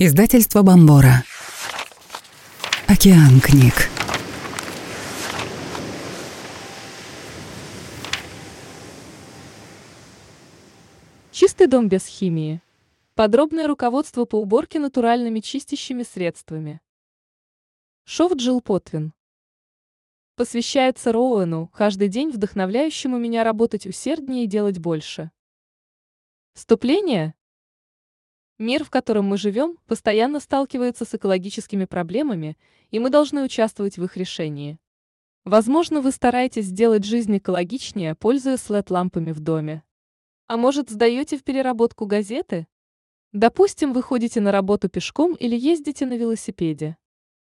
Издательство Бомбора. Океан книг. Чистый дом без химии. Подробное руководство по уборке натуральными чистящими средствами. Шов Джилл Потвин. Посвящается Роуэну, каждый день вдохновляющему меня работать усерднее и делать больше. Вступление. Мир, в котором мы живем, постоянно сталкивается с экологическими проблемами, и мы должны участвовать в их решении. Возможно, вы стараетесь сделать жизнь экологичнее, пользуясь LED-лампами в доме. А может, сдаете в переработку газеты? Допустим, вы ходите на работу пешком или ездите на велосипеде.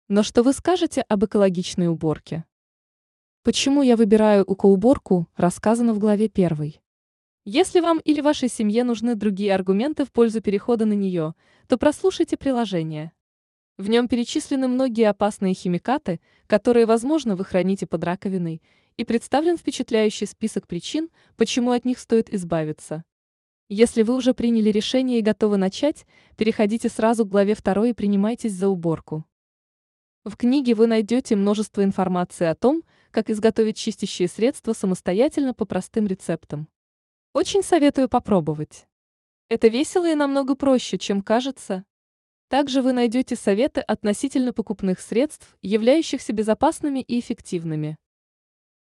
Но что вы скажете об экологичной уборке? Почему я выбираю УКО-уборку, рассказано в главе 1. Если вам или вашей семье нужны другие аргументы в пользу перехода на нее, то прослушайте приложение. В нем перечислены многие опасные химикаты, которые, возможно, вы храните под раковиной, и представлен впечатляющий список причин, почему от них стоит избавиться. Если вы уже приняли решение и готовы начать, переходите сразу к главе 2 и принимайтесь за уборку. В книге вы найдете множество информации о том, как изготовить чистящие средства самостоятельно по простым рецептам. Очень советую попробовать. Это весело и намного проще, чем кажется. Также вы найдете советы относительно покупных средств, являющихся безопасными и эффективными.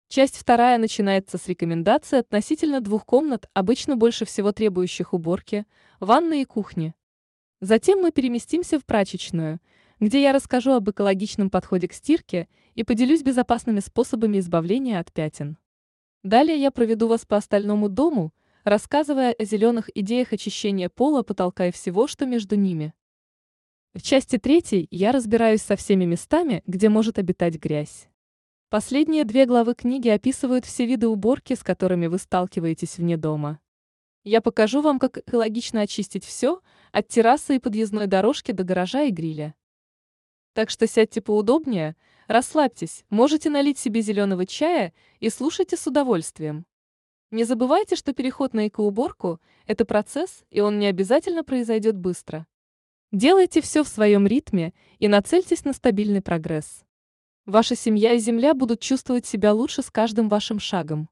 Часть вторая начинается с рекомендаций относительно двух комнат, обычно больше всего требующих уборки, ванной и кухни. Затем мы переместимся в прачечную, где я расскажу об экологичном подходе к стирке и поделюсь безопасными способами избавления от пятен. Далее я проведу вас по остальному дому, рассказывая о зеленых идеях очищения пола, потолка и всего, что между ними. В части третьей я разбираюсь со всеми местами, где может обитать грязь. Последние две главы книги описывают все виды уборки, с которыми вы сталкиваетесь вне дома. Я покажу вам, как экологично очистить все, от террасы и подъездной дорожки до гаража и гриля. Так что сядьте поудобнее, расслабьтесь, можете налить себе зеленого чая и слушайте с удовольствием. Не забывайте, что переход на экоуборку – это процесс, и он не обязательно произойдет быстро. Делайте все в своем ритме и нацельтесь на стабильный прогресс. Ваша семья и земля будут чувствовать себя лучше с каждым вашим шагом.